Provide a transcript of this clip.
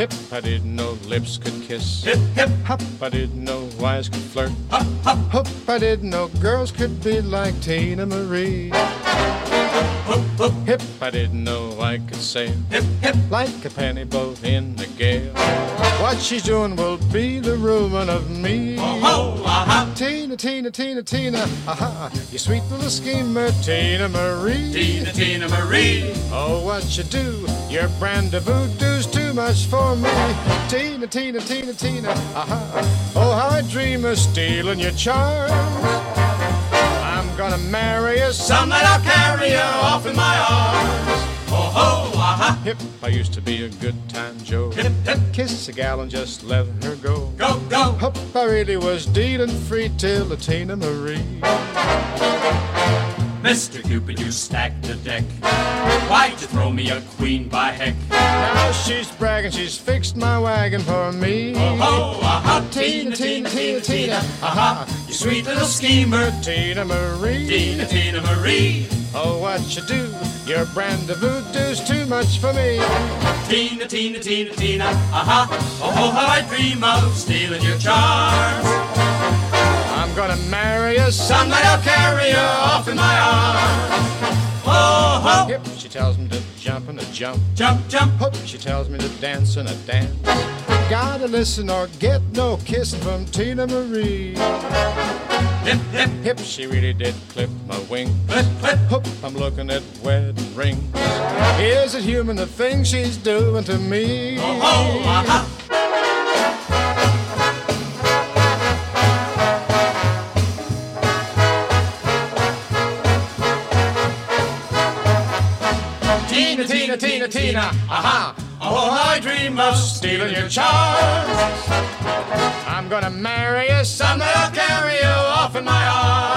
I didn't know lips could kiss. Hip, hip, Hop, I didn't know eyes could flirt. hop, hop, Hope I didn't know girls could be like Tina Marie. hoop, hoop, Hip, I didn't know I could sail hip, hip. like a penny boat in the gale. What she's doing will be the ruin of me. Oh, uh-huh. Tina, Tina, Tina, Tina, aha, you sweet little schemer, Tina Marie. Tina, Tina Marie. Oh, what you do? Your brand of voodoo's too much for me. Tina, Tina, Tina, Tina, aha. Oh, how I dream of stealing your charms. I'm gonna marry you Some night I'll carry you off in my arms. Oh, ho, uh-huh. Hip, I used to be a good time Joe. Hip, hip, Kiss a gal and just let her go. go, go. Hope I really was dealing free till the Tina Marie. Mr. Cupid, you stacked the deck. Why'd you throw me a queen by heck? Now she's bragging, she's fixed my wagon for me. Oh, ho, uh-huh. Tina, Tina, Tina, Tina, uh-huh. You sweet little schemer. Tina Marie. Tina, Tina Marie. Oh, what you do? Your brand of voodoo's too much for me. Tina, Tina, Tina, Tina, uh-huh. Oh, ho, how I dream of stealing your charms. I'm gonna marry you Some night I'll carry you in my arms. Oh, ho, Yep, she tells me to jump and to jump. jump, jump. Hope she tells me to dance and a dance. Gotta listen or get no kissing from Tina Marie. Hip, hip, Hip, she really did clip my wing. flip, flip. Hope I'm looking at wedding rings. Is it human the thing she's doing to me? Oh, ho, uh-huh. Tina, Tina, Tina, aha. Oh, I dream of stealing your charms. I'm gonna marry you Someday I'll carry you off in my arms.